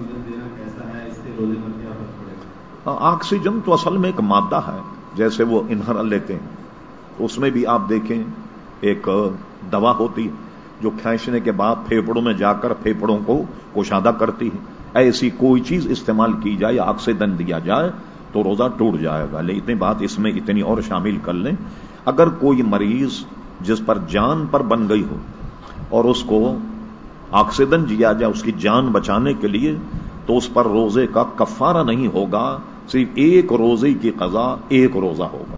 Oxygen دینا کیسا ہے؟ اس سے روزے پر کیا فرق پڑے گا؟ آکسیجن تو اصل میں ایک مادہ ہے، جیسے وہ انہر لیتے ہیں۔ اس میں بھی آپ دیکھیں، ایک دوا ہوتی ہے جو کھینچنے کے بعد پھیپڑوں میں جا کر پھیپڑوں کو کشادہ کرتی ہے۔ ایسی کوئی چیز استعمال کی جائے آکسیجن دیا جائے تو روزہ ٹوٹ جائے گا۔ لیکن اتنی بات اس میں اتنی اور شامل کر لیں۔ اگر کوئی مریض جس پر جان پر بن گئی ہو اور اس کو آکسیجن جیا جائے اس کی جان بچانے کے لیے، تو اس پر روزے کا کفارہ نہیں ہوگا، صرف ایک روزے کی قضا، ایک روزہ ہوگا۔